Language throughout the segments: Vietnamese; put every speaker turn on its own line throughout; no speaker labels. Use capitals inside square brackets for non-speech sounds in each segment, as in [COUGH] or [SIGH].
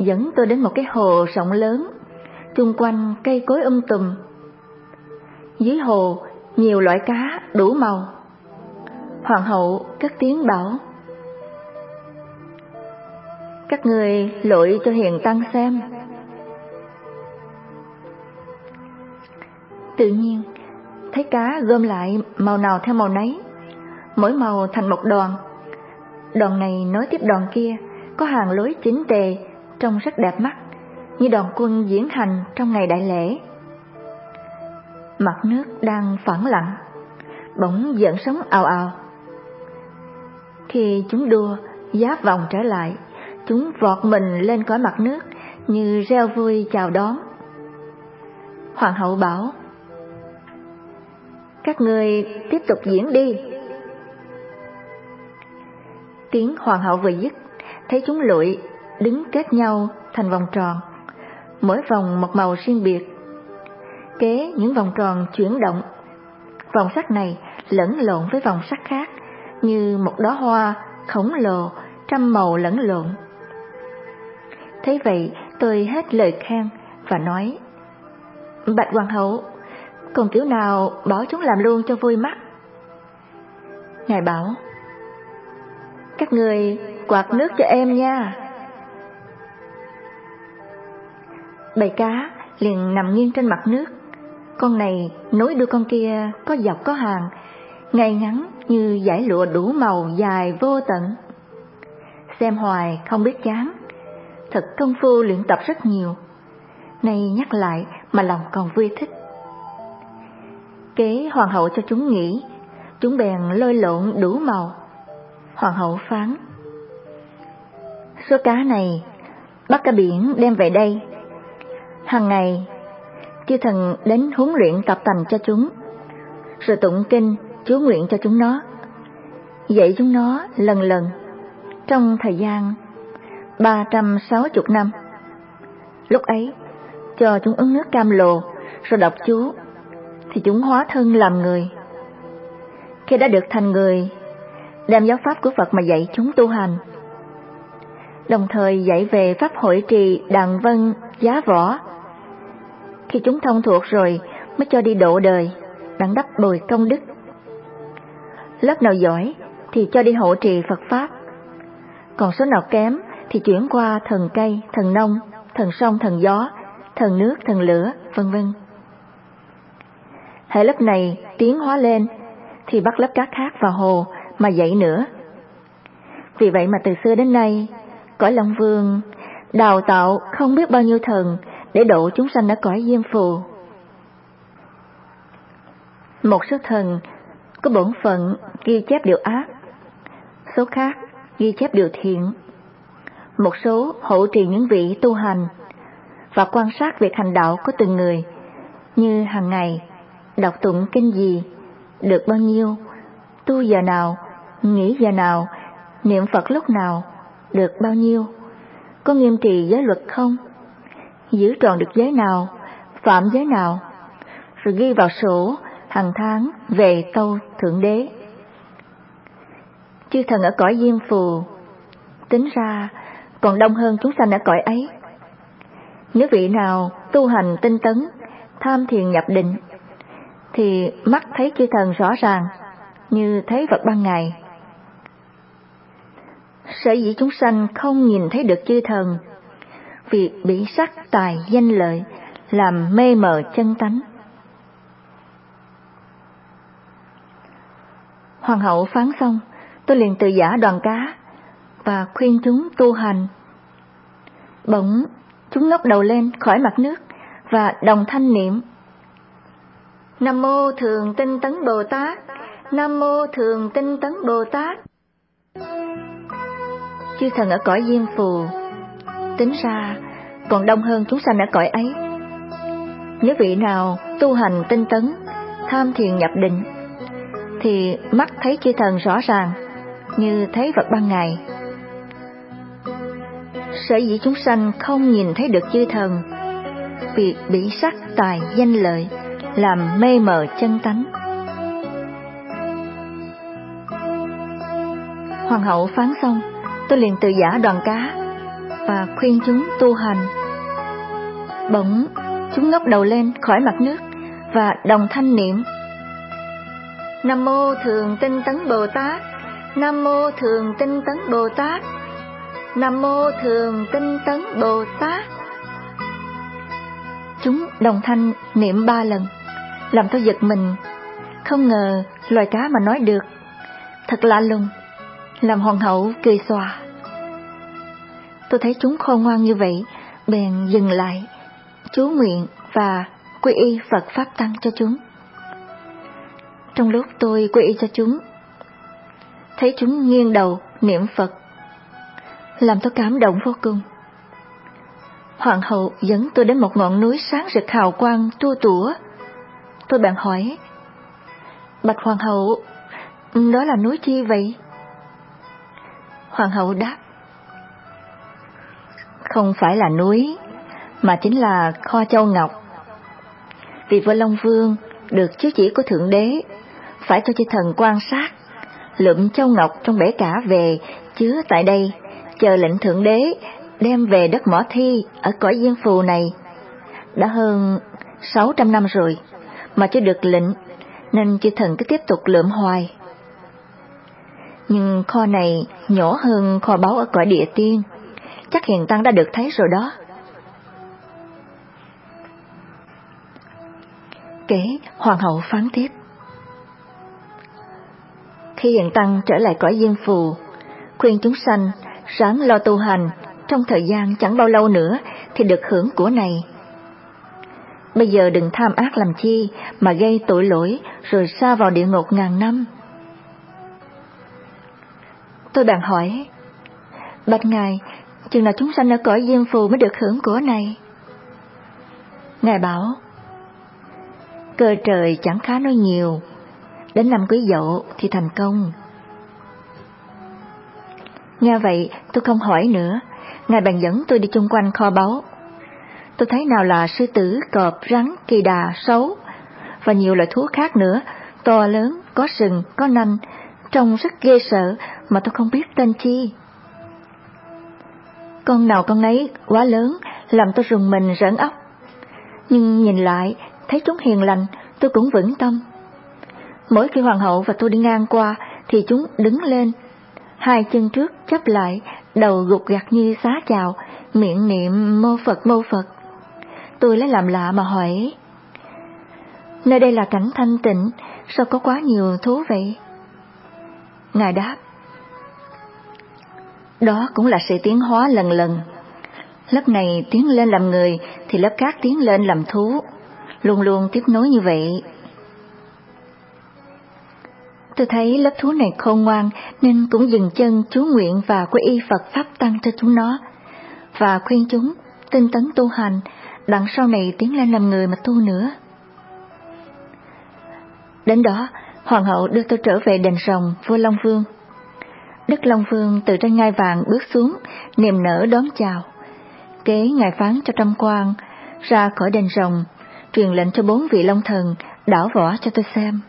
dẫn tôi đến một cái hồ rộng lớn, chung quanh cây cối um tùm. Dưới hồ nhiều loại cá đủ màu. Hoàng hậu cất tiếng bảo: Các người lội cho hiền tăng xem. Tự nhiên, thấy cá gom lại màu nào theo màu nấy, mỗi màu thành một đoàn. Đoàn này nối tiếp đoàn kia, có hàng lối chính tề, trông rất đẹp mắt, như đoàn quân diễn hành trong ngày đại lễ. Mặt nước đang phẳng lặng, bỗng giận sóng ào ào. Khi chúng đua, giáp vòng trở lại, chúng vọt mình lên cõi mặt nước như reo vui chào đón. Hoàng hậu bảo, các người tiếp tục diễn đi. Tiếng hoàng hậu vừa dứt, thấy chúng lụi đứng kết nhau thành vòng tròn, mỗi vòng một màu riêng biệt. Kế những vòng tròn chuyển động, vòng sắc này lẫn lộn với vòng sắc khác, như một đóa hoa khổng lồ trăm màu lẫn lộn. Thế vậy, tôi hết lời khen và nói: "Bạch hoàng hậu, còn kiểu nào bỏ chúng làm luôn cho vui mắt?" Ngài bảo: "Các người quạt nước cho em nha." Bầy cá liền nằm nghiêng trên mặt nước. Con này nối đuôi con kia có dọc có hàng, ngay ngắn như dải lụa đủ màu dài vô tận. Xem hoài không biết chán, thật công phu luyện tập rất nhiều. Nay nhắc lại mà lòng còn vui thích. Kế hoàng hậu cho chúng nghỉ, chúng bèn lôi lộn đủ màu. Hoàng hậu phán: Số cá này bắt cá biển đem về đây Hằng ngày, chư thần đến huấn luyện tập tành cho chúng, rồi tụng kinh, chú nguyện cho chúng nó, dạy chúng nó lần lần trong thời gian 360 năm. Lúc ấy, cho chúng uống nước cam lồ, rồi đọc chú, thì chúng hóa thân làm người. Khi đã được thành người, đem giáo pháp của Phật mà dạy chúng tu hành. Đồng thời dạy về pháp hội trì đàn vân giá võ khi chúng thông thuộc rồi mới cho đi độ đời, đặng đắp bồi công đức. Lớp nào giỏi thì cho đi hộ trì Phật Pháp, còn số nào kém thì chuyển qua thần cây, thần nông, thần sông, thần gió, thần nước, thần lửa, vân vân. Hệ lớp này tiến hóa lên thì bắt lớp cá khác vào hồ mà dạy nữa. Vì vậy mà từ xưa đến nay, cõi Long Vương đào tạo không biết bao nhiêu thần để độ chúng sanh ở cõi diêm phù. Một số thần có bổn phận ghi chép điều ác, số khác ghi chép điều thiện. Một số hộ trì những vị tu hành và quan sát việc hành đạo của từng người, như hàng ngày đọc tụng kinh gì, được bao nhiêu, tu giờ nào, nghỉ giờ nào, niệm Phật lúc nào, được bao nhiêu, có nghiêm trì giới luật không? Giữ tròn được giới nào, phạm giới nào, rồi ghi vào sổ hàng tháng về tâu thượng đế. Chư thần ở cõi diêm phù, tính ra còn đông hơn chúng sanh ở cõi ấy. Nếu vị nào tu hành tinh tấn, tham thiền nhập định, thì mắt thấy chư thần rõ ràng, như thấy vật ban ngày. Sở dĩ chúng sanh không nhìn thấy được chư thần việc bị sắc tài danh lợi làm mê mờ chân tánh. Hoàng hậu phán xong, tôi liền tự giả đoàn cá và khuyên chúng tu hành. Bỗng, chúng ngóc đầu lên khỏi mặt nước và đồng thanh niệm. Nam mô Thường Tinh Tấn Bồ Tát, Nam mô Thường Tinh Tấn Bồ Tát. Chư thần ở cõi Diêm Phù tính ra còn đông hơn chúng sanh ở cõi ấy. Nếu vị nào tu hành tinh tấn, tham thiền nhập định, thì mắt thấy chư thần rõ ràng, như thấy vật ban ngày. Sở dĩ chúng sanh không nhìn thấy được chư thần, vì bị sắc tài danh lợi làm mê mờ chân tánh. Hoàng hậu phán xong, tôi liền từ giả đoàn cá và khuyên chúng tu hành. Bỗng, chúng ngóc đầu lên khỏi mặt nước và đồng thanh niệm. Nam mô Thường Tinh Tấn Bồ Tát, Nam mô Thường Tinh Tấn Bồ Tát, Nam mô Thường Tinh Tấn Bồ Tát. Chúng đồng thanh niệm ba lần, làm tôi giật mình, không ngờ loài cá mà nói được, thật lạ lùng, làm hoàng hậu cười xòa. Tôi thấy chúng khôn ngoan như vậy, bèn dừng lại, chú nguyện và quy y Phật Pháp Tăng cho chúng. Trong lúc tôi quy y cho chúng, thấy chúng nghiêng đầu niệm Phật, làm tôi cảm động vô cùng. Hoàng hậu dẫn tôi đến một ngọn núi sáng rực hào quang tua tủa. Tôi bạn hỏi, Bạch Hoàng hậu, đó là núi chi vậy? Hoàng hậu đáp, không phải là núi, mà chính là kho châu ngọc. Vì vua Long Vương được chiếu chỉ của Thượng Đế, phải cho chư thần quan sát, lượm châu ngọc trong bể cả về, chứa tại đây, chờ lệnh Thượng Đế đem về đất mỏ thi ở cõi diên phù này. Đã hơn 600 năm rồi, mà chưa được lệnh, nên chư thần cứ tiếp tục lượm hoài. Nhưng kho này nhỏ hơn kho báu ở cõi địa tiên, chắc hiền tăng đã được thấy rồi đó. Kế hoàng hậu phán tiếp. Khi hiền tăng trở lại cõi dương phù, khuyên chúng sanh ráng lo tu hành, trong thời gian chẳng bao lâu nữa thì được hưởng của này. Bây giờ đừng tham ác làm chi mà gây tội lỗi rồi xa vào địa ngục ngàn năm. Tôi bạn hỏi, Bạch Ngài, chừng nào chúng sanh ở cõi diêm phù mới được hưởng của này? Ngài bảo, cơ trời chẳng khá nói nhiều, đến năm quý dậu thì thành công. Nghe vậy, tôi không hỏi nữa, Ngài bàn dẫn tôi đi chung quanh kho báu. Tôi thấy nào là sư tử, cọp, rắn, kỳ đà, sấu, và nhiều loại thú khác nữa, to lớn, có sừng, có nanh, trông rất ghê sợ mà tôi không biết tên chi. Con nào con nấy quá lớn, làm tôi rùng mình rỡn óc. Nhưng nhìn lại, thấy chúng hiền lành, tôi cũng vững tâm. Mỗi khi hoàng hậu và tôi đi ngang qua, thì chúng đứng lên, hai chân trước chấp lại, đầu gục gặt như xá chào, miệng niệm mô Phật mô Phật. Tôi lấy làm lạ mà hỏi, nơi đây là cảnh thanh tịnh, sao có quá nhiều thú vậy? Ngài đáp, đó cũng là sự tiến hóa lần lần. Lớp này tiến lên làm người thì lớp khác tiến lên làm thú, luôn luôn tiếp nối như vậy. Tôi thấy lớp thú này khôn ngoan nên cũng dừng chân chú nguyện và quy y Phật Pháp Tăng cho chúng nó, và khuyên chúng tinh tấn tu hành, đặng sau này tiến lên làm người mà tu nữa. Đến đó, Hoàng hậu đưa tôi trở về đền rồng vua Long Vương. Đức Long Vương từ trên ngai vàng bước xuống, niềm nở đón chào. Kế ngài phán cho trăm quan, ra khỏi đền rồng, truyền lệnh cho bốn vị Long Thần đảo võ cho tôi xem.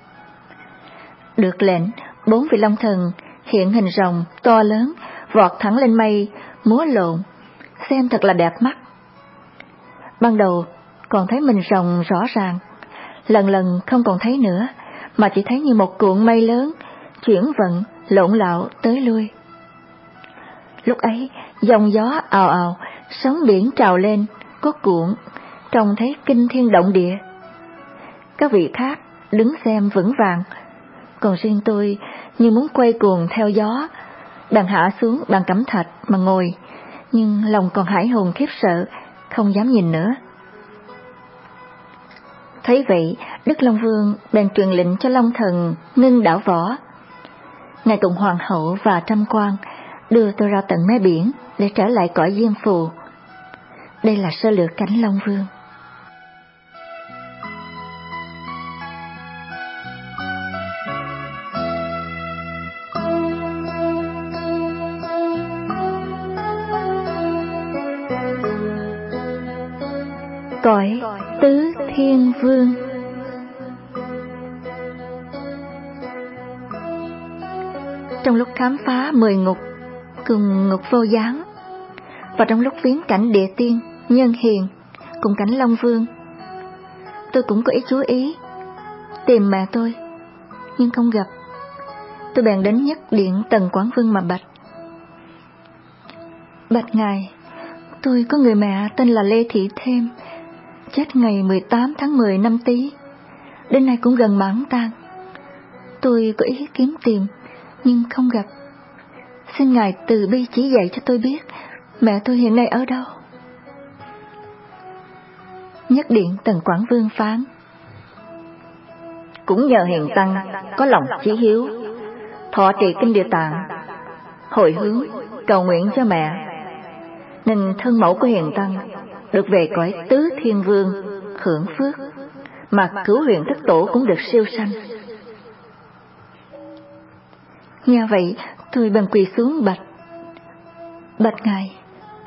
Được lệnh, bốn vị long thần hiện hình rồng to lớn, vọt thẳng lên mây, múa lộn, xem thật là đẹp mắt. Ban đầu còn thấy mình rồng rõ ràng, lần lần không còn thấy nữa, mà chỉ thấy như một cuộn mây lớn, chuyển vận, lộn lạo tới lui. Lúc ấy, dòng gió ào ào, sóng biển trào lên, có cuộn, trông thấy kinh thiên động địa. Các vị khác đứng xem vững vàng, còn riêng tôi như muốn quay cuồng theo gió, đàn hạ xuống bàn cẩm thạch mà ngồi, nhưng lòng còn hải hùng khiếp sợ, không dám nhìn nữa. Thấy vậy, Đức Long Vương bèn truyền lệnh cho Long Thần ngưng đảo võ. Ngài cùng Hoàng hậu và trăm quan đưa tôi ra tận mé biển để trở lại cõi diêm phù. Đây là sơ lược cảnh Long Vương. cõi tứ thiên vương khám phá mười ngục cùng ngục vô gián và trong lúc viếng cảnh địa tiên, nhân hiền, cùng cảnh Long Vương. Tôi cũng có ý chú ý, tìm mẹ tôi, nhưng không gặp. Tôi bèn đến nhất điện Tần Quảng Vương mà bạch. Bạch ngài, tôi có người mẹ tên là Lê Thị Thêm, chết ngày 18 tháng 10 năm Tý. Đến nay cũng gần mãn tang. Tôi có ý kiếm tìm, nhưng không gặp. Xin Ngài từ bi chỉ dạy cho tôi biết mẹ tôi hiện nay ở đâu. Nhất điện Tần Quảng Vương phán.
Cũng nhờ hiền tăng có lòng chí hiếu, thọ trì kinh địa tạng, hồi hướng, cầu nguyện cho mẹ, nên thân mẫu của hiền tăng được về cõi tứ thiên vương, hưởng phước, mà cứu huyền thất tổ cũng được siêu sanh.
Nghe vậy, tôi bèn quỳ xuống bạch. Bạch ngài,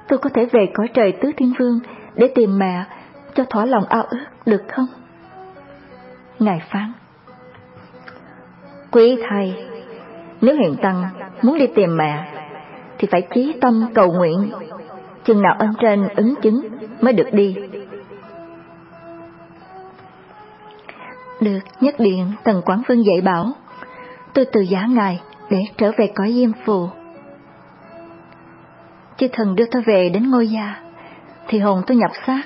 tôi có thể về cõi trời tứ thiên vương để tìm mẹ cho thỏa lòng ao ước được không? Ngài phán.
Quý thầy, nếu hiện tăng muốn đi tìm mẹ, thì phải chí tâm cầu nguyện, chừng nào ân trên ứng chứng mới được đi.
Được nhất điện Tần Quảng Vương dạy bảo, tôi từ giả ngài để trở về cõi diêm phù. Chư thần đưa tôi về đến ngôi gia, thì hồn tôi nhập xác.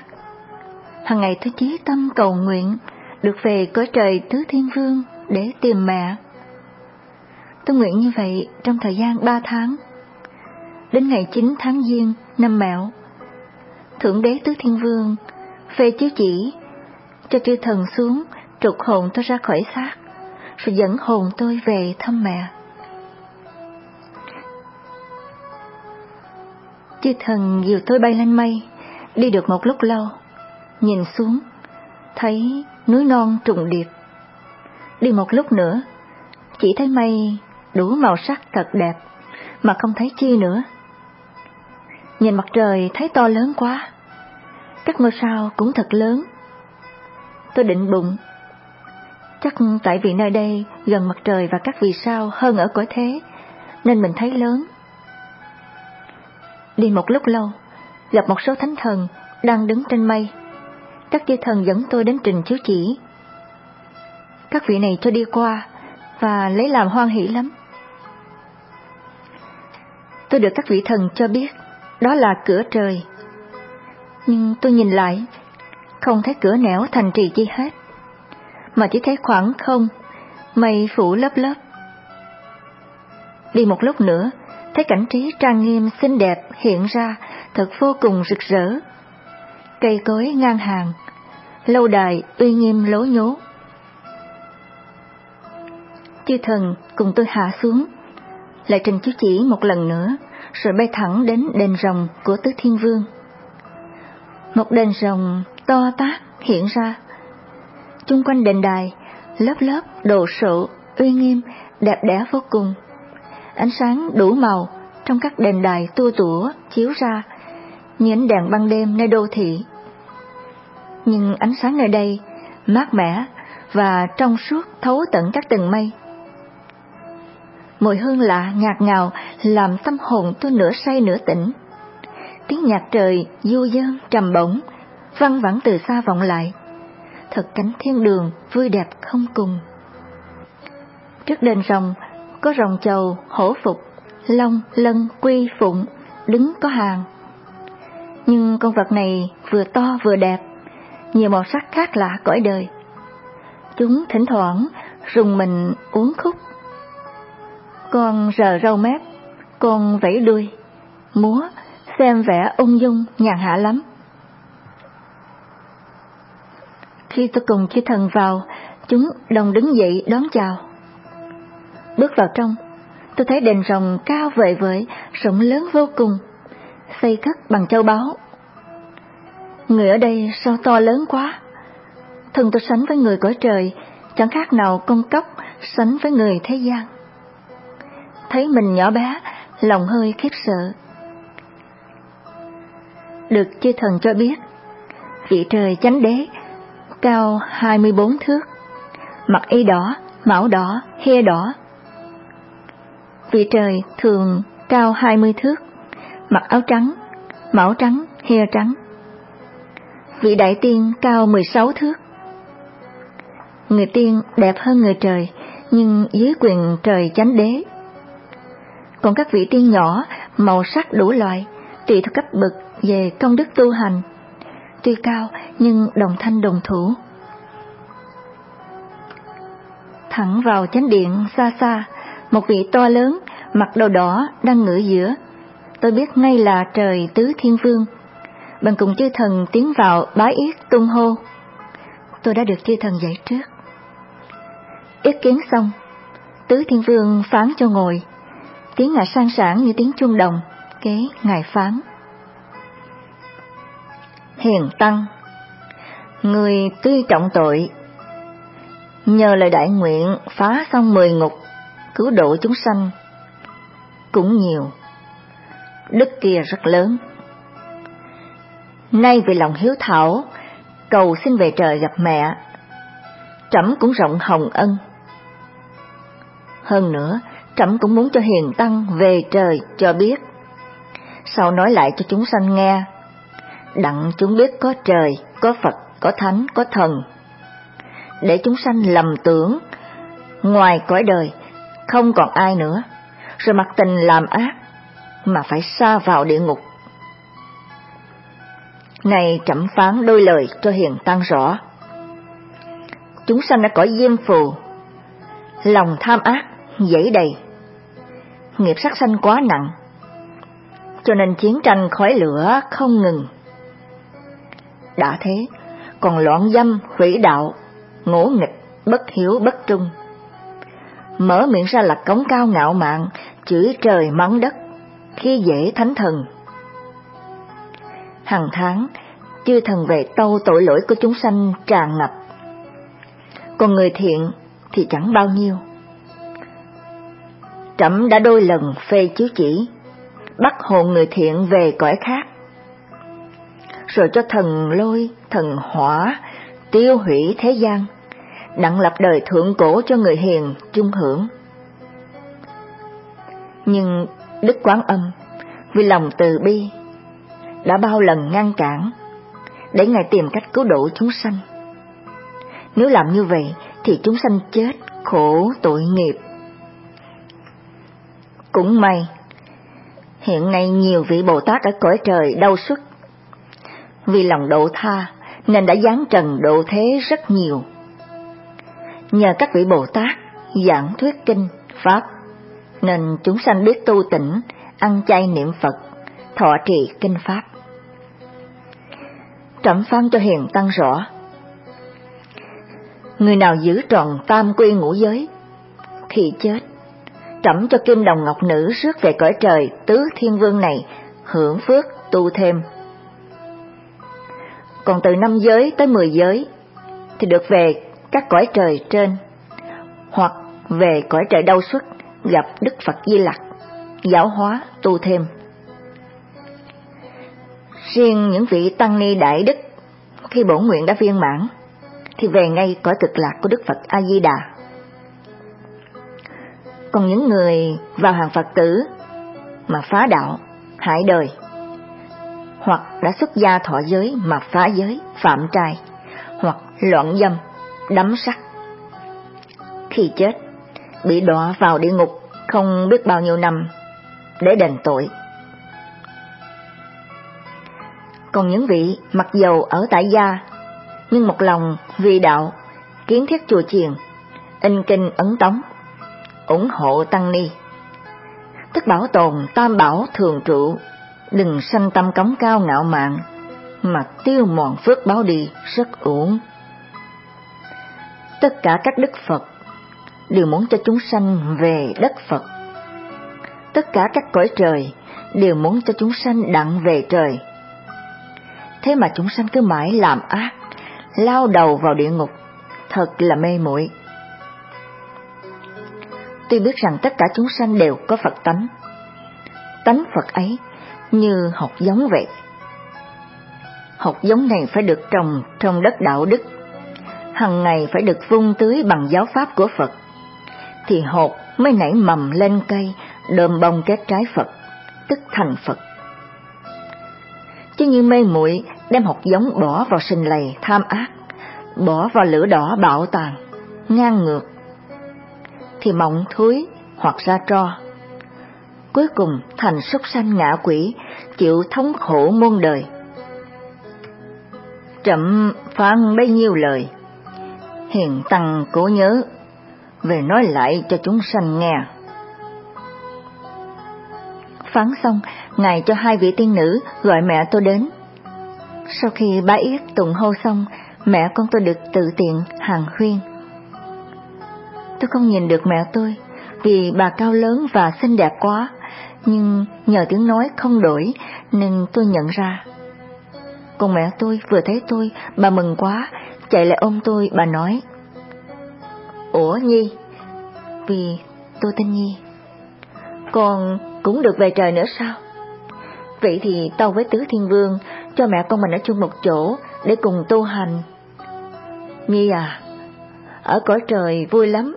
Hằng ngày tôi chí tâm cầu nguyện được về cõi trời tứ thiên vương để tìm mẹ. Tôi nguyện như vậy trong thời gian ba tháng. Đến ngày 9 tháng Giêng năm Mẹo, Thượng đế tứ thiên vương phê chiếu chỉ cho chư thần xuống trục hồn tôi ra khỏi xác, rồi dẫn hồn tôi về thăm mẹ. Chư thần dìu tôi bay lên mây, đi được một lúc lâu, nhìn xuống, thấy núi non trùng điệp. Đi một lúc nữa, chỉ thấy mây đủ màu sắc thật đẹp, mà không thấy chi nữa. Nhìn mặt trời thấy to lớn quá, các ngôi sao cũng thật lớn. Tôi định bụng, chắc tại vì nơi đây gần mặt trời và các vì sao hơn ở cõi thế, nên mình thấy lớn. Đi một lúc lâu, gặp một số thánh thần đang đứng trên mây. Các chư thần dẫn tôi đến trình chiếu chỉ. Các vị này cho đi qua và lấy làm hoan hỷ lắm. Tôi được các vị thần cho biết đó là cửa trời. Nhưng tôi nhìn lại, không thấy cửa nẻo thành trì chi hết, mà chỉ thấy khoảng không, mây phủ lớp lớp. Đi một lúc nữa, thấy cảnh trí trang nghiêm xinh đẹp hiện ra thật vô cùng rực rỡ. Cây cối ngang hàng, lâu đài uy nghiêm lố nhố. Chư thần cùng tôi hạ xuống, lại trình chiếu chỉ một lần nữa, rồi bay thẳng đến đền rồng của Tứ Thiên Vương. Một đền rồng to tác hiện ra. Chung quanh đền đài, lớp lớp đồ sộ, uy nghiêm, đẹp đẽ vô cùng ánh sáng đủ màu trong các đền đài tua tủa chiếu ra như ánh đèn ban đêm nơi đô thị. Nhưng ánh sáng nơi đây mát mẻ và trong suốt thấu tận các tầng mây. Mùi hương lạ ngạt ngào làm tâm hồn tôi nửa say nửa tỉnh. Tiếng nhạc trời du dương trầm bổng, văng vẳng từ xa vọng lại. Thật cảnh thiên đường vui đẹp không cùng. Trước đền rồng có rồng chầu, hổ phục, long, lân, quy, phụng, đứng có hàng. Nhưng con vật này vừa to vừa đẹp, nhiều màu sắc khác lạ cõi đời. Chúng thỉnh thoảng rùng mình uống khúc. Con rờ râu mép, con vẫy đuôi, múa, xem vẻ ung dung, nhàn hạ lắm. Khi tôi cùng chư thần vào, chúng đồng đứng dậy đón chào. Bước vào trong, tôi thấy đền rồng cao vời vợi, rộng lớn vô cùng, xây cất bằng châu báu. Người ở đây sao to lớn quá? Thân tôi sánh với người cõi trời, chẳng khác nào con cóc sánh với người thế gian. Thấy mình nhỏ bé, lòng hơi khiếp sợ. Được chư thần cho biết, vị trời chánh đế, cao 24 thước, mặc y đỏ, mão đỏ, he đỏ, Vị trời thường cao hai mươi thước, mặc áo trắng, mão trắng, he trắng. Vị đại tiên cao 16 thước. Người tiên đẹp hơn người trời, nhưng dưới quyền trời chánh đế. Còn các vị tiên nhỏ, màu sắc đủ loại, tùy theo cấp bậc về công đức tu hành. Tuy cao nhưng đồng thanh đồng thủ. Thẳng vào chánh điện xa xa, một vị to lớn, mặt đồ đỏ đang ngửa giữa. Tôi biết ngay là trời tứ thiên vương. Bằng cùng chư thần tiến vào bái yết tung hô. Tôi đã được chư thần dạy trước. Yết kiến xong, tứ thiên vương phán cho ngồi. Tiếng ngài sang sảng như tiếng chuông đồng, kế ngài phán. Hiền Tăng Người tuy trọng tội, nhờ lời đại nguyện phá xong mười ngục, cứu độ chúng sanh, cũng nhiều. Đức kia rất lớn. Nay vì lòng hiếu thảo, cầu xin về trời gặp mẹ, trẫm cũng rộng hồng ân. Hơn nữa, trẫm cũng muốn cho hiền tăng về trời cho biết. Sau nói lại cho chúng sanh nghe, đặng chúng biết có trời, có Phật, có Thánh, có Thần. Để chúng sanh lầm tưởng, ngoài cõi đời, không còn ai nữa, rồi mặc tình làm ác, mà phải xa vào địa ngục. Này trẫm phán đôi lời cho hiền tăng rõ. Chúng sanh đã cõi diêm phù, lòng tham ác, dẫy đầy, nghiệp sát sanh quá nặng, cho nên chiến tranh khói lửa không ngừng. Đã thế, còn loạn dâm, hủy đạo, ngỗ nghịch, bất hiếu, bất trung. Mở miệng ra là cống cao ngạo mạn, chửi trời mắng đất, khi dễ thánh thần. Hàng tháng, chư thần về tâu tội lỗi của chúng sanh tràn ngập. Còn người thiện thì chẳng bao nhiêu. Trẫm đã đôi lần phê chiếu chỉ, bắt hồn người thiện về cõi khác. Rồi cho thần lôi, thần hỏa, tiêu hủy thế gian, đặng lập đời thượng cổ cho người hiền chung hưởng. Nhưng Đức Quán Âm, vì lòng từ bi, đã bao lần ngăn cản, để Ngài tìm cách cứu độ chúng sanh. Nếu làm như vậy thì chúng sanh chết, khổ, tội nghiệp. Cũng may, hiện nay nhiều vị Bồ Tát ở cõi trời đau xuất. Vì lòng độ tha nên đã giáng trần độ thế rất nhiều. Nhờ các vị Bồ Tát giảng thuyết kinh, Pháp, nên chúng sanh biết tu tỉnh, ăn chay niệm Phật, thọ trì kinh Pháp. Trẩm phán cho hiền tăng rõ. Người nào giữ tròn tam quy ngũ giới, khi chết. Trẩm cho kim đồng ngọc nữ rước về cõi trời tứ thiên vương này, hưởng phước tu thêm. Còn từ năm giới tới mười giới, thì được về các cõi trời trên, hoặc về cõi trời đau xuất gặp Đức Phật Di Lặc, giáo hóa tu thêm. Riêng những vị tăng ni đại đức khi bổn nguyện đã viên mãn thì về ngay cõi cực lạc của Đức Phật A Di Đà. Còn những người vào hàng Phật tử mà phá đạo, hại đời hoặc đã xuất gia thọ giới mà phá giới, phạm trai hoặc loạn dâm, đắm sắc. Khi chết, bị đọa vào địa ngục không biết bao nhiêu năm để đền tội. Còn những vị mặc dầu ở tại gia, nhưng một lòng vì đạo, kiến thiết chùa chiền, in kinh ấn tống, ủng hộ tăng ni. Tức bảo tồn tam bảo thường trụ, đừng sanh tâm cống cao ngạo mạn, mà tiêu mòn phước báo đi rất uổng. Tất cả các đức Phật đều muốn cho chúng sanh về đất Phật. Tất cả các cõi trời đều muốn cho chúng sanh đặng về trời. Thế mà chúng sanh cứ mãi làm ác, lao đầu vào địa ngục, thật là mê muội. Tuy biết rằng tất cả chúng sanh đều có Phật tánh, tánh Phật ấy như hột giống vậy. Hột giống này phải được trồng trong đất đạo đức, hằng ngày phải được vung tưới bằng giáo pháp của Phật, thì hột mới nảy mầm lên cây, đơm bông kết trái Phật, tức thành Phật. Chứ như mê muội đem hột giống bỏ vào sình lầy tham ác, bỏ vào lửa đỏ bạo tàn, ngang ngược, thì mộng thúi hoặc ra tro. Cuối cùng thành súc sanh ngạ quỷ, chịu thống khổ muôn đời. Trậm phán bấy nhiêu lời, hiền tăng cố nhớ, về nói lại cho chúng sanh nghe. Phán xong, Ngài cho hai vị tiên nữ gọi mẹ tôi đến. Sau khi bá yết tụng hô xong, mẹ con tôi được tự tiện hàng huyên. Tôi không nhìn được mẹ tôi, vì bà cao lớn và xinh đẹp quá, nhưng nhờ tiếng nói không đổi nên tôi nhận ra. Còn mẹ tôi vừa thấy tôi, bà mừng quá, chạy lại ôm tôi, bà nói. Ủa Nhi? Vì tôi tên Nhi. Con cũng được về trời nữa sao? Vậy thì tao với Tứ Thiên Vương cho mẹ con mình ở chung một chỗ để cùng tu hành. Nhi à, ở cõi trời vui lắm,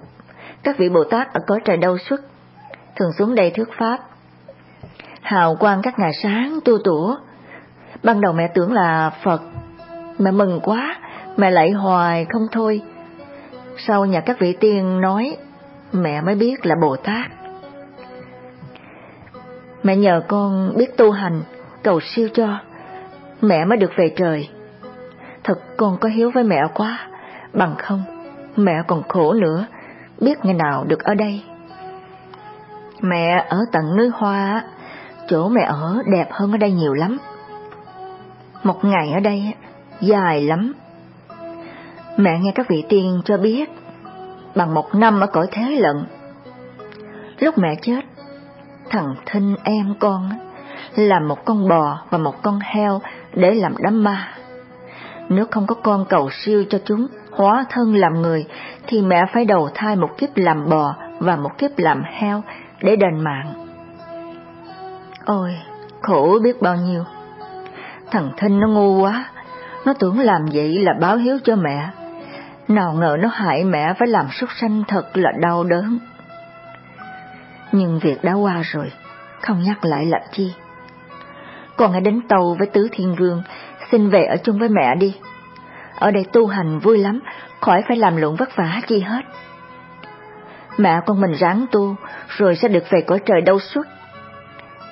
các vị Bồ Tát ở cõi trời đâu xuất, thường xuống đây thuyết pháp. Hào quang các ngài sáng tu tủa. Ban đầu mẹ tưởng là Phật, mẹ mừng quá, mẹ lại hoài không thôi. Sau nhà các vị tiên nói, mẹ mới biết là Bồ Tát. Mẹ nhờ con biết tu hành, cầu siêu cho, mẹ mới được về trời. Thật con có hiếu với mẹ quá, bằng không, mẹ còn khổ nữa, biết ngày nào được ở đây. Mẹ ở tận núi Hoa, chỗ mẹ ở đẹp hơn ở đây nhiều lắm. Một ngày ở đây dài lắm. Mẹ nghe các vị tiên cho biết, bằng một năm ở cõi thế lận. Lúc mẹ chết, thằng thinh em con làm một con bò và một con heo để làm đám ma. Nếu không có con cầu siêu cho chúng hóa thân làm người, thì mẹ phải đầu thai một kiếp làm bò và một kiếp làm heo để đền mạng. Ôi, khổ biết bao nhiêu. Thằng Thinh nó ngu quá, nó tưởng làm vậy là báo hiếu cho mẹ. Nào ngờ nó hại mẹ phải làm súc sanh thật là đau đớn. Nhưng việc đã qua rồi, không nhắc lại làm chi. Con hãy đến tàu với Tứ Thiên Vương, xin về ở chung với mẹ đi. Ở đây tu hành vui lắm, khỏi phải làm lụng vất vả chi hết. Mẹ con mình ráng tu, rồi sẽ được về cõi trời đâu suốt.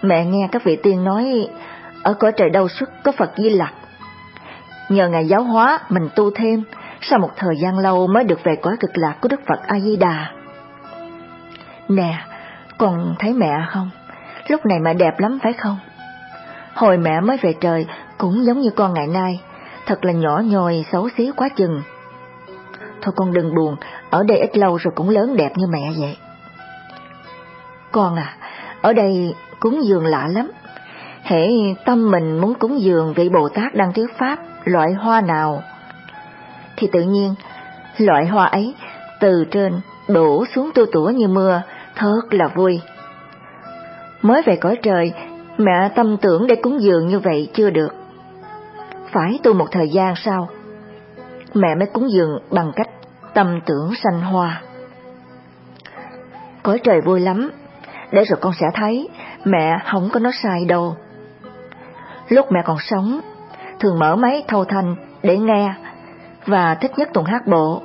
Mẹ nghe các vị tiên nói, ở cõi trời đâu suốt có Phật Di Lặc. Nhờ Ngài giáo hóa, mình tu thêm, sau một thời gian lâu mới được về cõi cực lạc của Đức Phật A-di-đà. Nè, con thấy mẹ không? Lúc này mẹ đẹp lắm phải không? Hồi mẹ mới về trời cũng giống như con ngày nay, thật là nhỏ nhồi, xấu xí quá chừng. Thôi con đừng buồn, ở đây ít lâu rồi cũng lớn đẹp như mẹ vậy. Con à, ở đây cúng dường lạ lắm. Hễ tâm mình muốn cúng dường vị Bồ Tát đang thuyết pháp loại hoa nào, thì tự nhiên loại hoa ấy từ trên đổ xuống tu tủa như mưa, thật là vui. Mới về cõi trời, mẹ tâm tưởng để cúng dường như vậy chưa được. Phải tu một thời gian sau, mẹ mới cúng dường bằng cách tâm tưởng sanh hoa. Cõi trời vui lắm, để rồi con sẽ thấy mẹ không có nói sai đâu. Lúc mẹ còn sống, thường mở máy thâu thanh để nghe và thích nhất tuần hát bộ.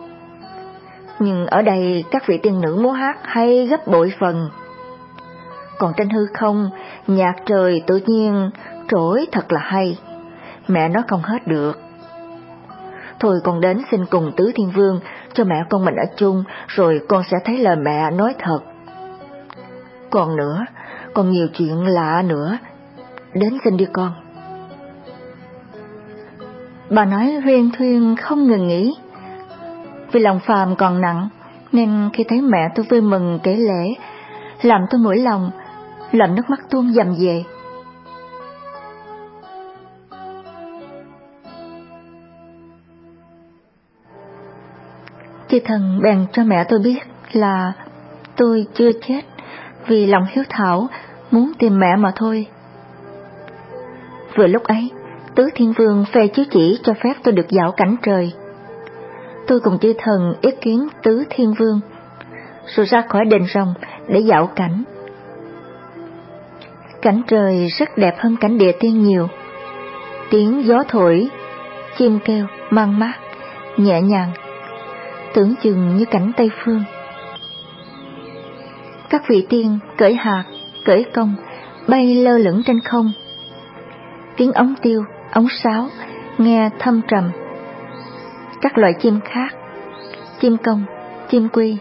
Nhưng ở đây các vị tiên nữ múa hát hay gấp bội phần. Còn trên hư không, nhạc trời tự nhiên trỗi thật là hay. Mẹ nói không hết được. Thôi con đến xin cùng Tứ Thiên Vương cho mẹ con mình ở chung, rồi con sẽ thấy lời mẹ nói thật. Còn nữa, còn nhiều chuyện lạ nữa. Đến xin đi con. Bà nói huyên thuyên không ngừng nghỉ. Vì lòng phàm còn nặng, nên khi thấy mẹ tôi vui mừng kể lễ, làm tôi mũi lòng, làm nước mắt tuôn dầm về. Chị thần bèn cho mẹ tôi biết là tôi chưa chết vì lòng hiếu thảo muốn tìm mẹ mà thôi. Vừa lúc ấy, Tứ Thiên Vương phê chiếu chỉ cho phép tôi được dạo cảnh trời. Tôi cùng chư thần ý kiến Tứ Thiên Vương, rồi ra khỏi đền rồng để dạo cảnh. Cảnh trời rất đẹp hơn cảnh địa tiên nhiều. tiếng gió thổi, chim kêu mang mát, nhẹ nhàng, tưởng chừng như cảnh Tây Phương. Các vị tiên cởi hạt, cởi công, bay lơ lửng trên không. Tiếng ống tiêu, ống sáo, nghe thâm trầm. Các loại chim khác, chim công, chim quy,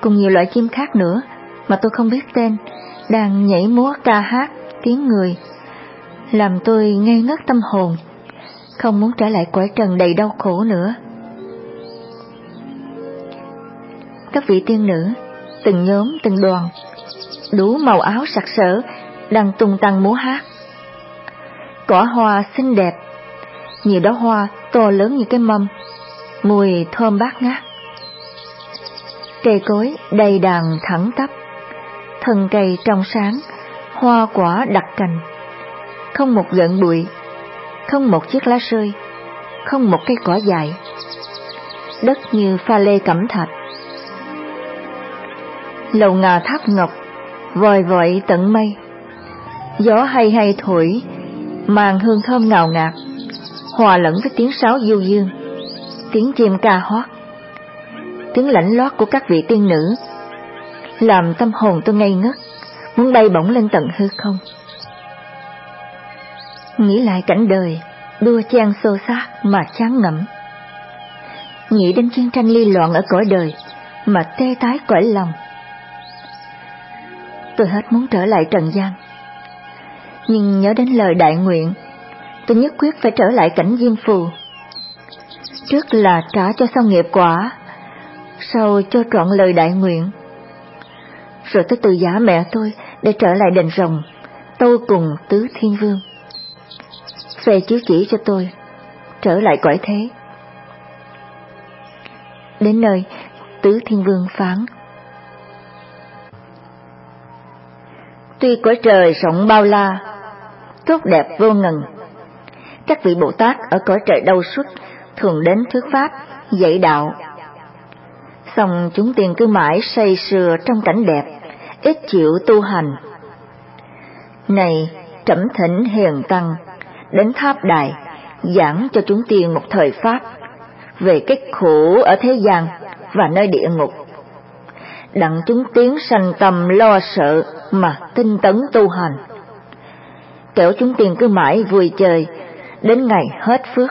cùng nhiều loại chim khác nữa mà tôi không biết tên, đang nhảy múa ca hát tiếng người, làm tôi ngây ngất tâm hồn, không muốn trở lại cõi trần đầy đau khổ nữa. Các vị tiên nữ, từng nhóm, từng đoàn, đủ màu áo sặc sỡ, đang tung tăng múa hát. Cỏ hoa xinh đẹp, nhiều đóa hoa to lớn như cái mâm, mùi thơm bát ngát. Cây cối đầy đàn thẳng tắp, thân cây trong sáng, hoa quả đặc cành. Không một gợn bụi, không một chiếc lá rơi, không một cây cỏ dại. Đất như pha lê cẩm thạch. Lầu ngà tháp ngọc, vòi vội tận mây. Gió hay hay thổi, mang hương thơm ngào ngạt, hòa lẫn với tiếng sáo du dương, tiếng chim ca hót, tiếng lãnh lót của các vị tiên nữ, làm tâm hồn tôi ngây ngất, muốn bay bổng lên tận hư không. Nghĩ lại cảnh đời, đua chen xô xát mà chán ngẫm. Nghĩ đến chiến tranh ly loạn ở cõi đời mà tê tái cõi lòng. Tôi hết muốn trở lại trần gian. Nhưng nhớ đến lời đại nguyện, tôi nhất quyết phải trở lại cảnh diêm phù. Trước là trả cho xong nghiệp quả, sau cho trọn lời đại nguyện. Rồi tôi từ giả mẹ tôi để trở lại đền rồng, tôi cùng tứ thiên vương. Phê chiếu chỉ cho tôi, trở lại cõi thế. Đến nơi, tứ thiên vương phán. Tuy cõi trời rộng bao la, tốt đẹp vô ngần, các vị Bồ Tát ở cõi trời đâu xuất thường đến thuyết pháp, dạy đạo. Xong chúng tiền cứ mãi say sưa trong cảnh đẹp, ít chịu tu hành. Này, trẫm thỉnh hiền tăng, đến tháp đài, giảng cho chúng tiền một thời pháp về cái khổ ở thế gian và nơi địa ngục. Đặng chúng tiến sanh tâm lo sợ mà tinh tấn tu hành. Kẻo chúng tiền cứ mãi vui chơi, đến ngày hết phước,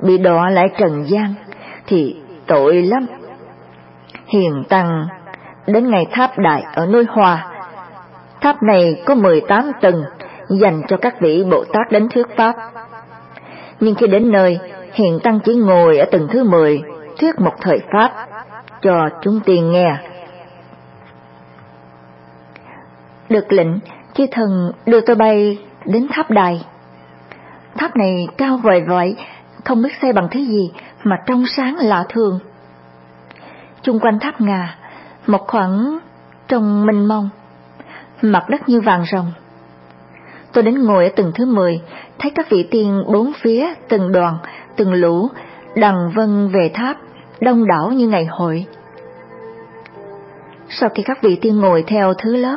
bị đọa lại trần gian, thì tội lắm. Hiền Tăng đến ngày tháp đại ở núi Hoa. Tháp này có 18 tầng, dành cho các vị Bồ Tát đến thuyết Pháp. Nhưng khi đến nơi, Hiền Tăng chỉ ngồi ở tầng thứ 10, thuyết một thời Pháp, cho chúng tiên nghe. Được lệnh, chư thần đưa tôi bay đến tháp đài. Tháp này cao vời vợi, không biết xây bằng thứ gì mà trong sáng lạ thường. Chung quanh tháp ngà, một khoảng trông mênh mông, mặt đất như vàng rồng. Tôi đến ngồi ở từng thứ mười, thấy các vị tiên bốn phía, từng đoàn, từng lũ, đằng vân về tháp, đông đảo như ngày hội. Sau khi các vị tiên ngồi theo thứ lớp,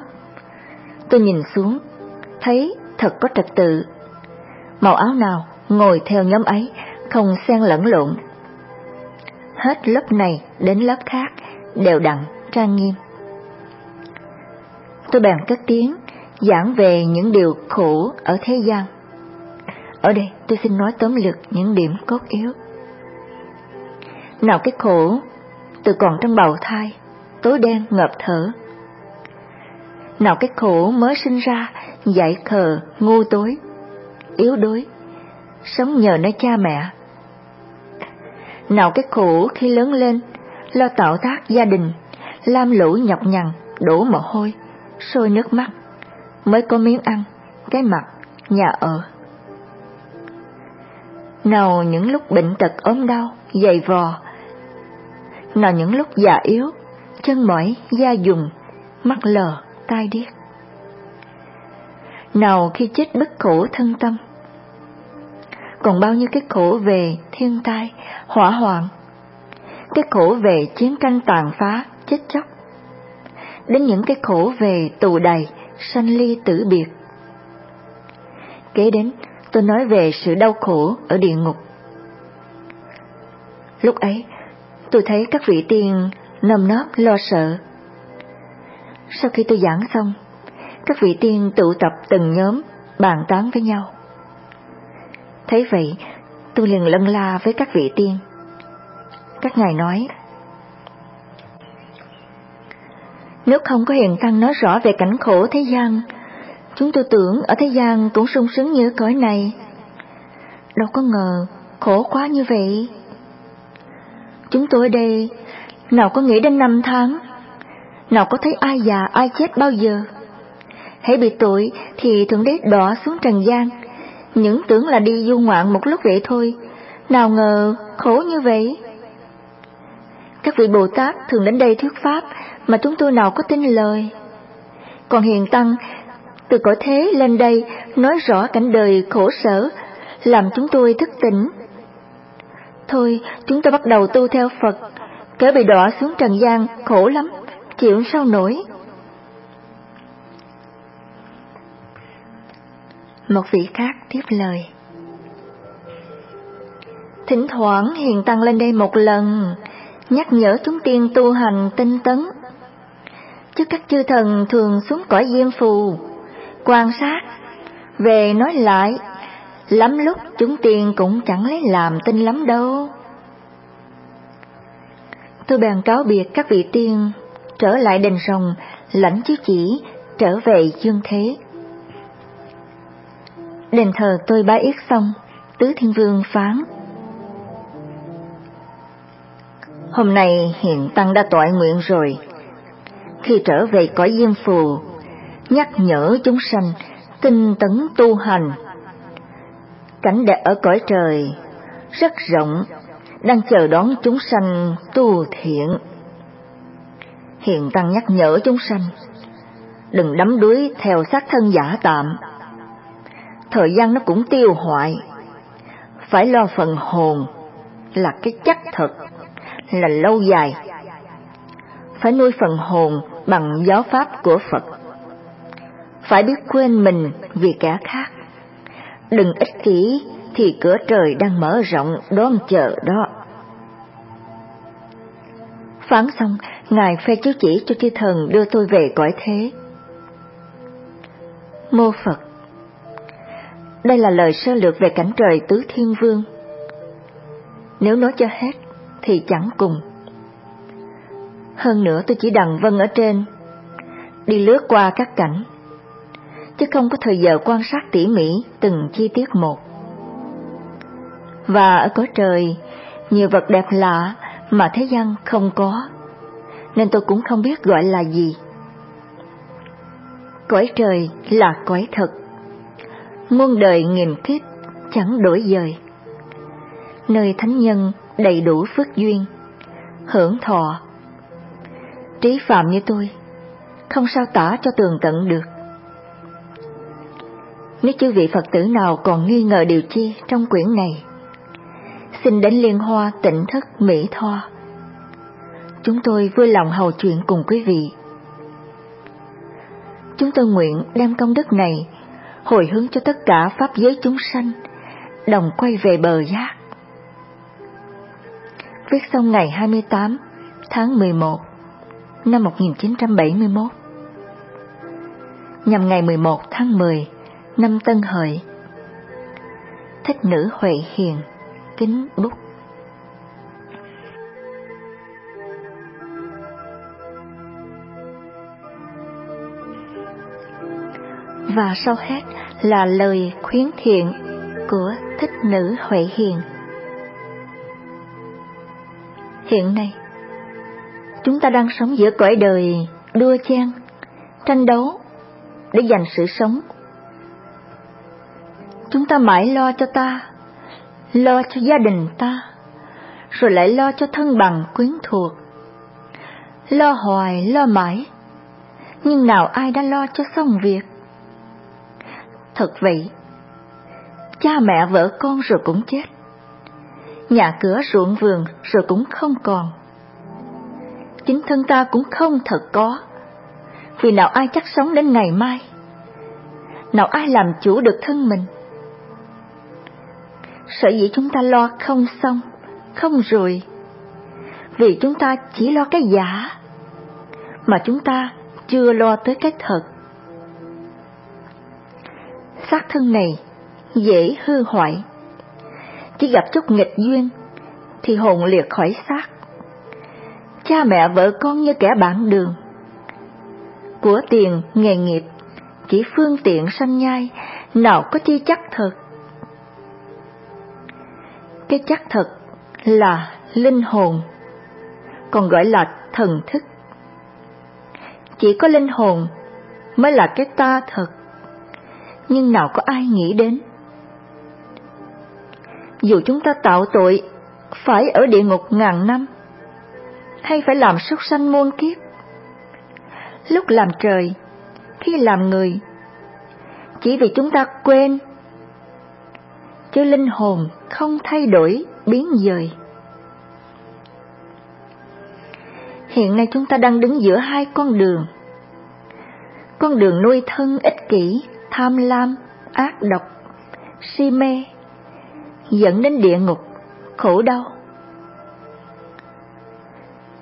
tôi nhìn xuống, thấy thật có trật tự. Màu áo nào ngồi theo nhóm ấy, không xen lẫn lộn. Hết lớp này đến lớp khác, đều đặn, trang nghiêm. Tôi bèn cất tiếng, giảng về những điều khổ ở thế gian. Ở đây tôi xin nói tóm lược những điểm cốt yếu. Nào cái khổ, từ còn trong bào thai, tối đen ngập thở. Nào cái khổ mới sinh ra, dại khờ, ngu tối, yếu đuối, sống nhờ nơi cha mẹ. Nào cái khổ khi lớn lên, lo tạo tác gia đình, lam lũ nhọc nhằn, đổ mồ hôi, sôi nước mắt, mới có miếng ăn, cái mặt, nhà ở. Nào những lúc bệnh tật ốm đau, dày vò, nào những lúc già yếu, chân mỏi, da dùng, mắt lờ, tai điếc. Nào khi chết bất khổ thân tâm, còn bao nhiêu cái khổ về thiên tai, hỏa hoạn, cái khổ về chiến tranh tàn phá, chết chóc, đến những cái khổ về tù đầy, sanh ly tử biệt. Kế đến, tôi nói về sự đau khổ ở địa ngục. Lúc ấy, tôi thấy các vị tiên nâm nóp lo sợ. Sau khi tôi giảng xong, các vị tiên tụ tập từng nhóm bàn tán với nhau. Thấy vậy, tôi liền lân la với các vị tiên. Các ngài nói, Nếu không có hiền tăng nói rõ về cảnh khổ thế gian, chúng tôi tưởng ở thế gian cũng sung sướng như cõi này. Đâu có ngờ khổ quá như vậy. Chúng tôi ở đây nào có nghĩ đến năm tháng, nào có thấy ai già ai chết bao giờ. Hãy bị tội thì Thượng Đế đỏ xuống trần gian, những tưởng là đi du ngoạn một lúc vậy thôi, nào ngờ khổ như vậy. Các vị Bồ Tát thường đến đây thuyết pháp mà chúng tôi nào có tin lời. Còn Hiền Tăng từ cõi thế lên đây nói rõ cảnh đời khổ sở, làm chúng tôi thức tỉnh. Thôi, chúng ta bắt đầu tu theo Phật, kẻ bị đọa xuống trần gian khổ lắm, chịu sao nổi. Một vị khác tiếp lời. Thỉnh thoảng Hiền Tăng lên đây một lần, nhắc nhở chúng tiên tu hành tinh tấn. Chứ các chư thần thường xuống cõi diêm phù, quan sát, về nói lại, lắm lúc chúng tiên cũng chẳng lấy làm tin lắm đâu. Tôi bèn cáo biệt các vị tiên, trở lại đền rồng, lãnh chiếu chỉ, trở về dương thế. Đền thờ tôi bái yết xong, tứ thiên vương phán. Hôm nay hiện tăng đã tọa nguyện rồi. Khi trở về cõi diêm phù, nhắc nhở chúng sanh tinh tấn tu hành. Cảnh đẹp ở cõi trời rất rộng, đang chờ đón chúng sanh tu thiện. Hiện tăng nhắc nhở chúng sanh, đừng đắm đuối theo xác thân giả tạm. Thời gian nó cũng tiêu hoại, phải lo phần hồn là cái chắc thật, là lâu dài. Phải nuôi phần hồn bằng giáo pháp của Phật phải biết quên mình vì kẻ khác. Đừng ích kỷ thì cửa trời đang mở rộng đón chờ đó. Phán xong, Ngài phê chiếu chỉ cho chư thần đưa tôi về cõi thế. Mô Phật đây là lời sơ lược về cảnh trời tứ thiên vương. Nếu nói cho hết thì chẳng cùng. Hơn nữa tôi chỉ đằng vân ở trên, đi lướt qua các cảnh chứ không có thời giờ quan sát tỉ mỉ từng chi tiết một. Và ở cõi trời, nhiều vật đẹp lạ mà thế gian không có, nên tôi cũng không biết gọi là gì. Cõi trời là cõi thật, muôn đời nghìn kiếp chẳng đổi dời. Nơi thánh nhân đầy đủ phước duyên, hưởng thọ. Trí phạm như tôi, không sao tả cho tường tận được. Nếu chư vị Phật tử nào còn nghi ngờ điều chi trong quyển này, xin đến Liên Hoa tỉnh thất Mỹ Tho. Chúng tôi vui lòng hầu chuyện cùng quý vị. Chúng tôi nguyện đem công đức này hồi hướng cho tất cả Pháp giới chúng sanh, đồng quay về bờ giác. Viết xong ngày 28 tháng 11 năm 1971 nhằm ngày 11 tháng 10 năm Tân Hợi Thích nữ Huệ Hiền Kính Bút Và sau hết là lời khuyến thiện của thích nữ Huệ Hiền. Hiện nay, chúng ta đang sống giữa cõi đời đua chen, tranh đấu để giành sự sống chúng ta mãi lo cho ta, lo cho gia đình ta, rồi lại lo cho thân bằng quyến thuộc. Lo hoài, lo mãi, nhưng nào ai đã lo cho xong việc? Thật vậy, cha mẹ vợ con rồi cũng chết, nhà cửa ruộng vườn rồi cũng không còn. Chính thân ta cũng không thật có, vì nào ai chắc sống đến ngày mai? Nào ai làm chủ được thân mình? sở dĩ chúng ta lo không xong, không rồi. Vì chúng ta chỉ lo cái giả, mà chúng ta chưa lo tới cái thật. Xác thân này dễ hư hoại, chỉ gặp chút nghịch duyên thì hồn liệt khỏi xác. Cha mẹ vợ con như kẻ bạn đường. Của tiền, nghề nghiệp, chỉ phương tiện sanh nhai, nào có chi chắc thật. Cái chắc thật là linh hồn, còn gọi là thần thức. Chỉ có linh hồn mới là cái ta thật, nhưng nào có ai nghĩ đến. Dù chúng ta tạo tội phải ở địa ngục ngàn năm, hay phải làm súc sanh muôn kiếp. Lúc làm trời, khi làm người, chỉ vì chúng ta quên, chứ linh hồn không thay đổi, biến dời. Hiện nay chúng ta đang đứng giữa hai con đường. Con đường nuôi thân ích kỷ, tham lam, ác độc, si mê, dẫn đến địa ngục, khổ đau.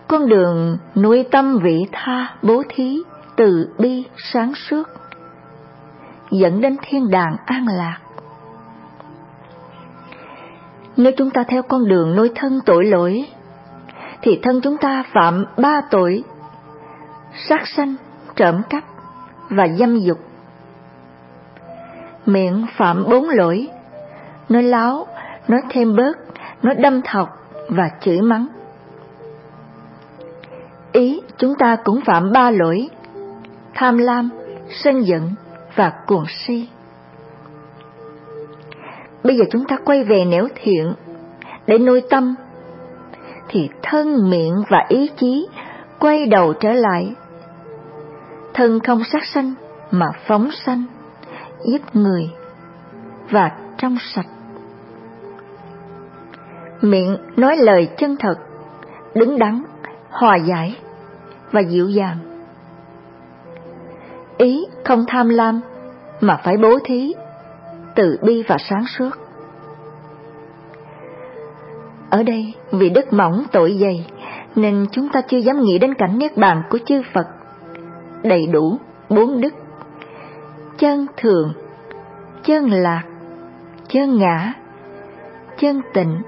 Con đường nuôi tâm vị tha, bố thí, từ bi, sáng suốt, dẫn đến thiên đàng an lạc. Nếu chúng ta theo con đường nuôi thân tội lỗi, thì thân chúng ta phạm ba tội, sát sanh, trộm cắp và dâm dục. Miệng phạm bốn lỗi, nói láo, nói thêm bớt, nói đâm thọc và chửi mắng. Ý chúng ta cũng phạm ba lỗi, tham lam, sân giận và cuồng si. Bây giờ chúng ta quay về nẻo thiện để nuôi tâm, thì thân miệng và ý chí quay đầu trở lại. Thân không sát sanh mà phóng sanh, giúp người và trong sạch. Miệng nói lời chân thật, đứng đắn, hòa giải và dịu dàng. Ý không tham lam mà phải bố thí, từ bi và sáng suốt. Ở đây, vì đất mỏng tội dày, nên chúng ta chưa dám nghĩ đến cảnh niết bàn của chư Phật. Đầy đủ bốn đức, chân thường, chân lạc, chân ngã, chân tịnh.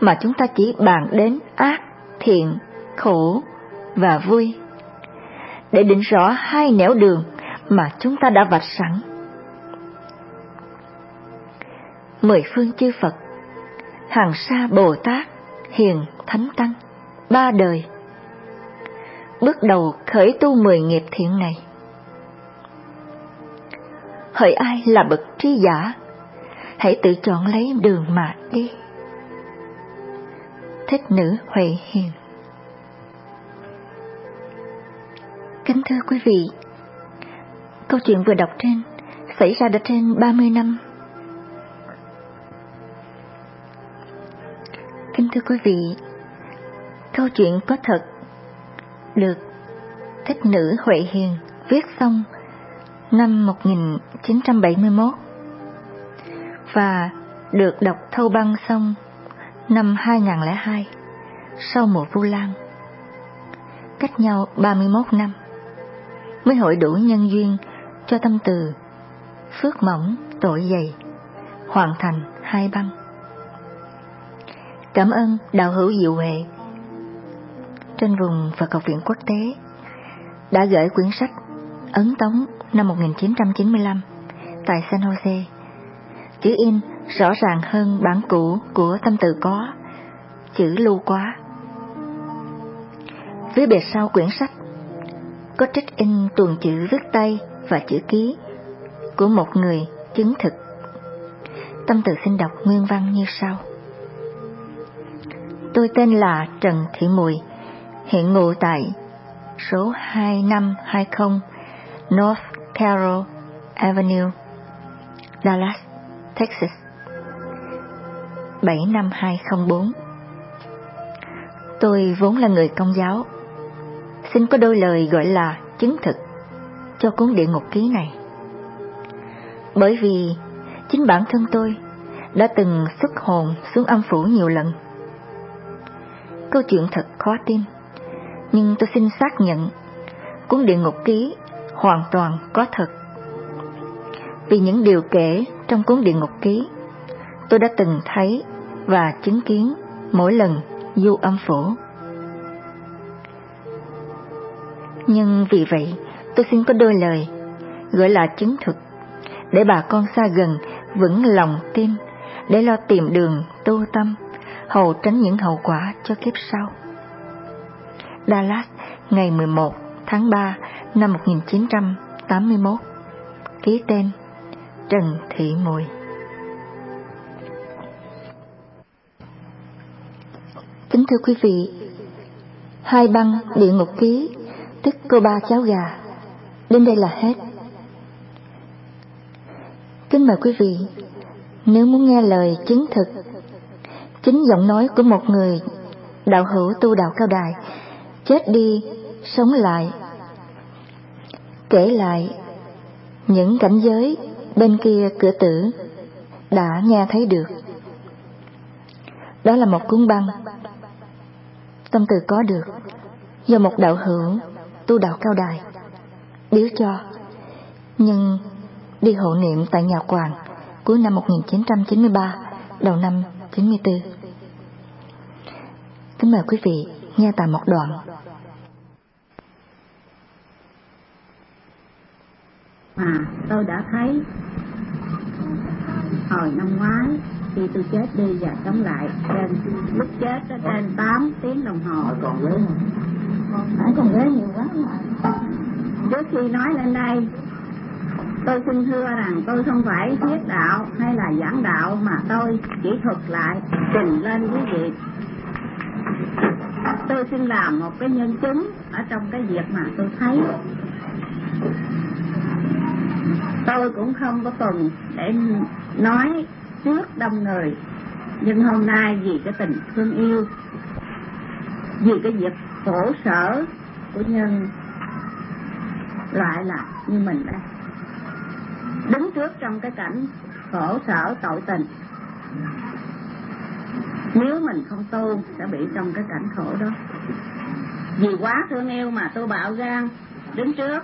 Mà chúng ta chỉ bàn đến ác, thiện, khổ và vui. Để định rõ hai nẻo đường mà chúng ta đã vạch sẵn. Mười phương chư Phật, hàng sa Bồ Tát, hiền thánh tăng, ba đời. Bước đầu khởi tu mười nghiệp thiện này. Hỡi ai là bậc trí giả, hãy tự chọn lấy đường mà đi. Thích nữ Huệ Hiền Kính thưa quý vị, câu chuyện vừa đọc trên xảy ra đã trên 30 năm. Kính thưa quý vị, câu chuyện có thật được thích nữ Huệ Hiền viết xong năm 1971 và được đọc thâu băng xong năm 2002 sau mùa Vu Lan. Cách nhau 31 năm, mới hội đủ nhân duyên cho tâm từ phước mỏng tội dày hoàn thành hai băng cảm ơn đạo hữu diệu huệ trên vùng Phật học viện quốc tế đã gửi quyển sách ấn tống năm 1995 tại San Jose chữ in rõ ràng hơn bản cũ của tâm từ có chữ lưu quá phía bề sau quyển sách có trích in tuần chữ viết tay và chữ ký của một người chứng thực. Tâm từ xin đọc nguyên văn như sau. Tôi tên là Trần Thị Mùi, hiện ngụ tại số 2520 North Carroll Avenue, Dallas, Texas 75204. Tôi vốn là người công giáo xin có đôi lời gọi là chứng thực cho cuốn địa ngục ký này. Bởi vì chính bản thân tôi đã từng xuất hồn xuống âm phủ nhiều lần. Câu chuyện thật khó tin, nhưng tôi xin xác nhận, cuốn địa ngục ký hoàn toàn có thật. Vì những điều kể trong cuốn địa ngục ký, tôi đã từng thấy và chứng kiến mỗi lần du âm phủ. Nhưng vì vậy, tôi xin có đôi lời, gửi là chứng thực, để bà con xa gần vững lòng tin, để lo tìm đường tu tâm, hầu tránh những hậu quả cho kiếp sau. Dallas, ngày 11 tháng 3 năm 1981 Ký tên Trần Thị Mùi. Kính thưa quý vị, hai băng địa ngục ký, tức cô ba cháu gà, đến đây là hết. Kính mời quý vị, nếu muốn nghe lời chứng thực, chính giọng nói của một người đạo hữu tu đạo cao đài, chết đi, sống lại, kể lại. Những cảnh giới bên kia cửa tử đã nghe thấy được. Đó là một cuốn băng. Tâm từ có được. Do một đạo hữu, tu đạo cao đài, biếu cho. Nhưng đi hộ niệm tại nhà Quàng cuối năm 1993 đầu năm 94 kính mời quý vị nghe tạm một đoạn
mà tôi đã thấy hồi năm ngoái khi tôi chết đi và sống lại trên lúc chết ở trên 8 tiếng đồng hồ. Còn ghế ở còn ghế nhiều quá mà. Trước khi nói lên đây tôi xin thưa rằng tôi không phải thuyết đạo hay là giảng đạo mà tôi chỉ thuật lại trình lên quý vị. Tôi xin làm một cái nhân chứng ở trong cái việc mà tôi thấy tôi cũng không có cần để nói trước đông người. Nhưng hôm nay vì cái tình thương yêu, vì cái việc khổ sở của nhân lại là như mình đây. Đứng trước trong cái cảnh khổ sở, tội tình, nếu mình không tu sẽ bị trong cái cảnh khổ đó. Vì quá thương yêu mà tôi bạo gan, đứng trước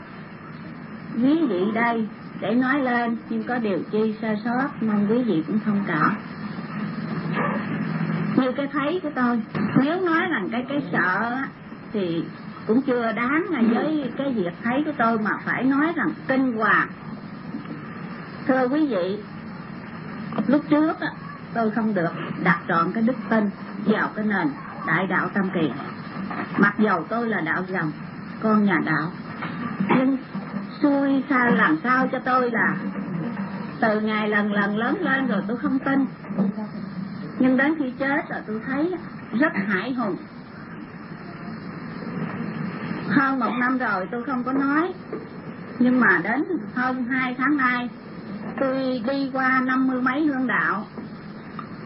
quý vị đây để nói lên, nhưng có điều chi sai sót, mong quý vị cũng thông cảm. Như cái thấy của tôi, nếu nói rằng cái cái sợ thì cũng chưa đáng là với cái việc thấy của tôi mà phải nói rằng kinh hoàng. Thưa quý vị, lúc trước tôi không được đặt trọn cái đức tin vào cái nền đại đạo tâm kỳ. Mặc dầu tôi là đạo dòng, con nhà đạo, nhưng xui sao làm sao cho tôi là từ ngày lần lần lớn lên rồi tôi không tin. Nhưng đến khi chết rồi tôi thấy rất hải hùng. Hơn một năm rồi tôi không có nói. Nhưng mà đến hơn hai tháng nay tôi đi qua năm mươi mấy hương đạo.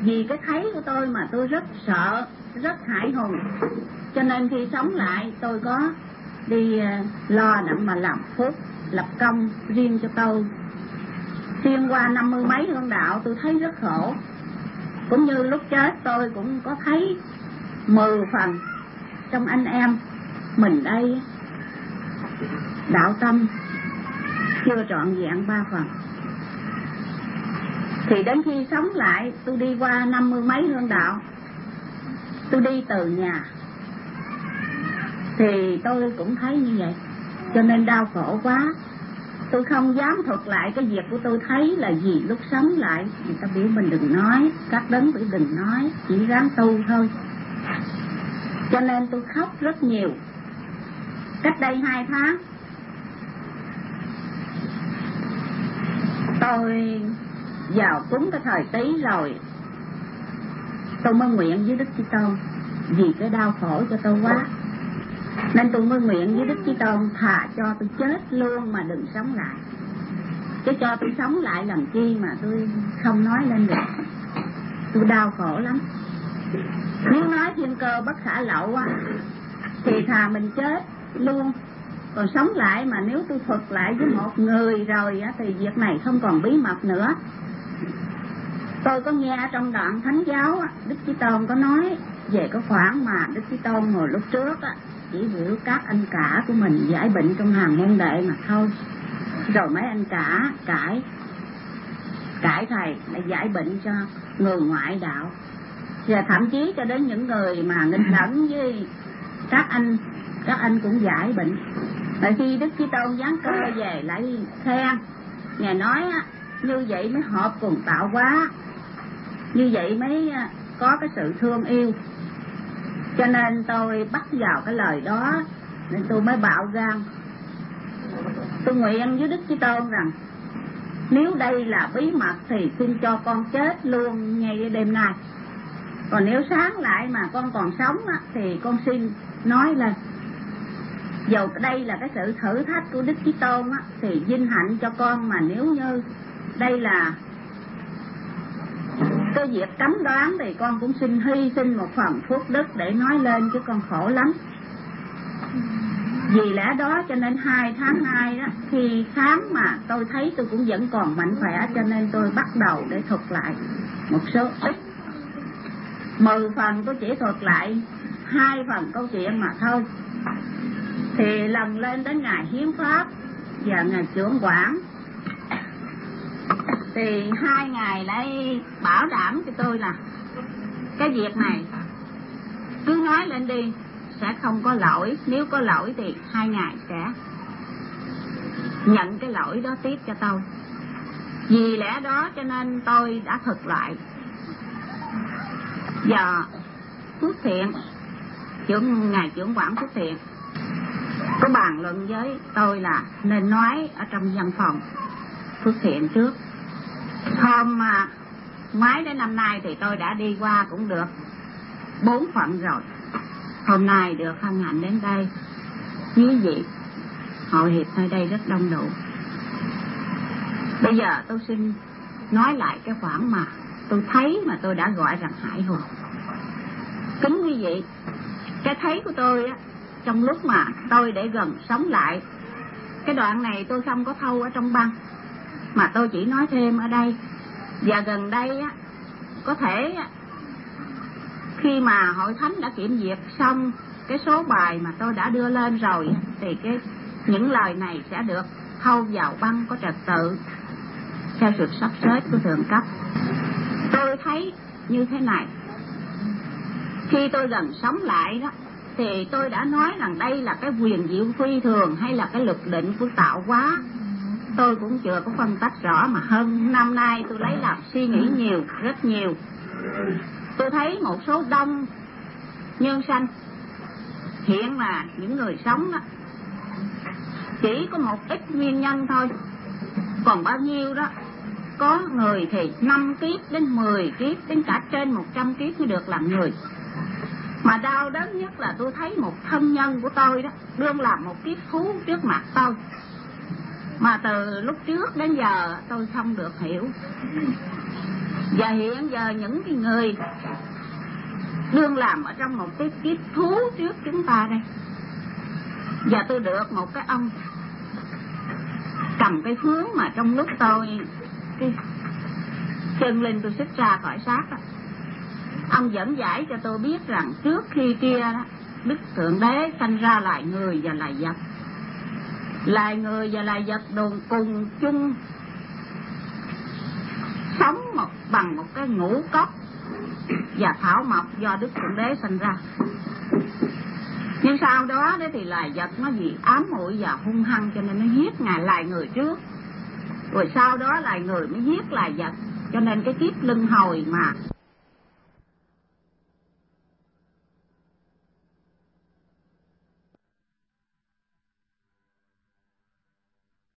Vì cái thấy của tôi mà tôi rất sợ, rất hải hùng. Cho nên khi sống lại, tôi có đi ờ, lo đặng mà làm phước lập công riêng cho tôi. Xuyên qua năm mươi mấy hương đạo, tôi thấy rất khổ. Cũng như lúc chết, tôi cũng có thấy mười phần trong anh em mình đây. Đạo tâm chưa trọn vẹn ba phần. Thì đến khi sống lại, tôi đi qua năm mươi mấy hương đạo. Tôi đi từ nhà. Thì tôi cũng thấy như vậy cho nên đau khổ quá. Tôi không dám thuật lại cái việc của tôi thấy là gì lúc sống lại. Người ta biểu mình đừng nói, các đấng biểu đừng nói, chỉ ráng tu thôi. Cho nên tôi khóc rất nhiều. Cách đây hai tháng, tôi vào cúng cái thời tí rồi, tôi mới nguyện với đức chí tôn vì cái đau khổ cho tôi quá nên tôi mới nguyện với đức chí tôn thà cho tôi chết luôn mà đừng sống lại. Chứ cho tôi sống lại làm chi mà tôi không nói lên được. Tôi đau khổ lắm. Nếu nói thiên cơ bất khả lậu á, thì thà mình chết luôn. Còn sống lại mà nếu tôi thuật lại với một người rồi á, thì việc này không còn bí mật nữa. Tôi có nghe trong đoạn thánh giáo đức chí tôn có nói về cái khoản mà đức chí tôn hồi lúc trước á chỉ biểu các anh cả của mình giải bệnh trong hàng môn đệ mà thôi. Rồi mấy anh cả cãi cãi thầy lại giải bệnh cho người ngoại đạo. Và thậm chí cho đến những người mà nghịch [LAUGHS] lẫn với các anh các anh cũng giải bệnh. Tại khi đức chí tôn giáng cơ về lại khen ngài nói như vậy mới hợp cùng tạo hóa. Như vậy mới có cái sự thương yêu cho nên tôi bắt vào cái lời đó nên tôi mới bạo gan tôi nguyện với đức chí tôn rằng nếu đây là bí mật thì xin cho con chết luôn ngay đêm nay. Còn nếu sáng lại mà con còn sống á, thì con xin nói lên dầu đây là cái sự thử thách của đức chí tôn á, thì vinh hạnh cho con mà nếu như đây là cái việc cấm đoán thì con cũng xin hy sinh một phần phước đức để nói lên chứ con khổ lắm. Vì lẽ đó cho nên hai tháng nay đó, khi khám mà tôi thấy tôi cũng vẫn còn mạnh khỏe, cho nên tôi bắt đầu để thuật lại một số ít. Mười phần tôi chỉ thuật lại hai phần câu chuyện mà thôi. Thì lần lên đến ngày hiến pháp và ngày trưởng quản thì hai ngày lại bảo đảm cho tôi là cái việc này. Cứ nói lên đi, sẽ không có lỗi. Nếu có lỗi thì hai ngày sẽ nhận cái lỗi đó tiếp cho tôi. Vì lẽ đó cho nên tôi đã thực lại. Giờ, phước thiện, trưởng, ngài trưởng quản phước thiện, có bàn luận với tôi là nên nói ở trong văn phòng phước thiện trước hôm mà ngoái đến năm nay thì tôi đã đi qua cũng được bốn phận rồi. Hôm nay được hân hạnh đến đây. Như vậy hội hiệp nơi đây rất đông đủ. Bây giờ tôi xin nói lại cái khoảng mà tôi thấy mà tôi đã gọi rằng hải hồn kính quý vị, cái thấy của tôi á, trong lúc mà tôi để gần sống lại, cái đoạn này tôi không có thâu ở trong băng, mà tôi chỉ nói thêm ở đây và gần đây á, có thể khi mà hội thánh đã kiểm duyệt xong cái số bài mà tôi đã đưa lên rồi thì cái, những lời này sẽ được thâu vào băng có trật tự theo sự sắp xếp của thượng cấp. Tôi thấy như thế này. Khi tôi gần sống lại đó, thì tôi đã nói rằng đây là cái quyền diệu phi thường hay là cái luật định của tạo hóa tôi cũng chưa có phân tách rõ mà hơn năm nay tôi lấy làm suy nghĩ nhiều, rất nhiều. Tôi thấy một số đông nhân sanh hiện là những người sống đó. Chỉ có một ít nguyên nhân thôi. Còn bao nhiêu đó, có người thì năm kiếp đến 10 kiếp đến cả trên 100 kiếp mới được làm người. Mà đau đớn nhất là tôi thấy một thân nhân của tôi đó, đương làm một kiếp thú trước mặt tôi mà từ lúc trước đến giờ tôi không được hiểu và hiện giờ những cái người đương làm ở trong một cái kiếp thú trước chúng ta đây, và tôi được một cái ông cầm cái hướng mà trong lúc tôi cái chân lên tôi xích ra khỏi xác đó. ông dẫn giải cho tôi biết rằng trước khi kia đó, đức thượng đế sanh ra lại người và lại vật loài người và loài vật đồn cùng chung sống một bằng một cái ngũ cốc và thảo mộc do đức thượng đế sinh ra. Nhưng sau đó đấy thì loài vật nó vì ám muội và hung hăng cho nên nó giết ngài, loài người trước. Rồi sau đó loài người mới giết loài vật, cho nên cái kiếp lưng hồi mà